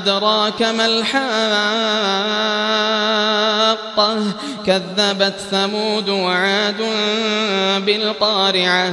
أدراك ما الحاقة؟ كذبت ثمود وعاد بالقارعة.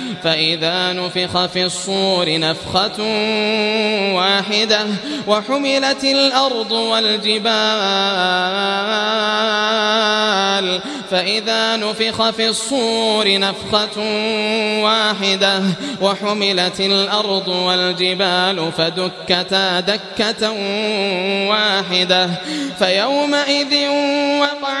فإذا نفخ في الصور نفخة واحدة وحملت الأرض والجبال فإذا نفخ في الصور نفخة واحدة وحملت الأرض والجبال فدكتا دكة واحدة فيومئذ وقعت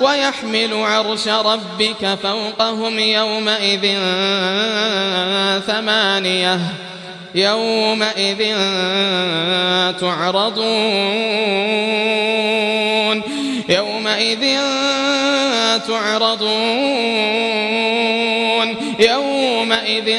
ويحمل عرش ربك فوقهم يومئذ ثمانية يومئذ تعرضون يومئذ تعرضون يومئذ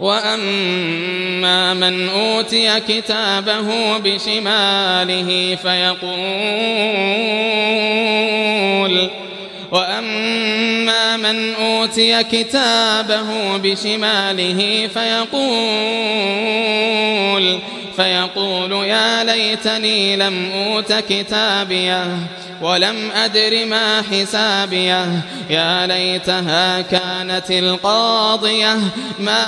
وأما من أوتي كتابه بشماله فيقول وأما من أوتي كتابه بشماله فيقول فيقول يا ليتني لم أوت كتابيه ولم أدر ما حسابيه. يا ليتها كانت القاضية. ما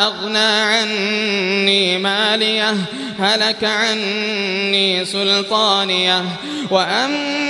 أغنى عني ماليه. هلك عني سلطانيه. وأما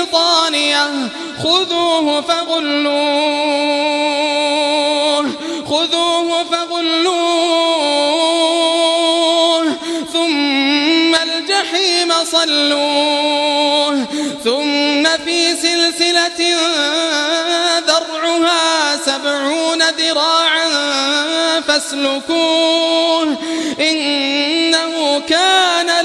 سلطانيه خذوه فغلوه خذوه فغلوه ثم الجحيم صلوه ثم في سلسلة ذرعها سبعون ذراعا فاسلكوه إنه كان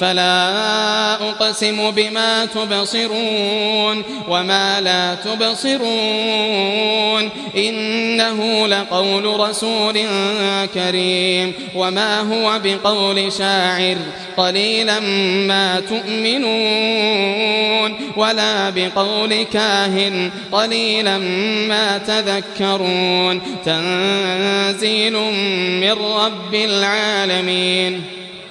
فلا أقسم بما تبصرون وما لا تبصرون إنه لقول رسول كريم وما هو بقول شاعر قليلا ما تؤمنون ولا بقول كاهن قليلا ما تذكرون تنزيل من رب العالمين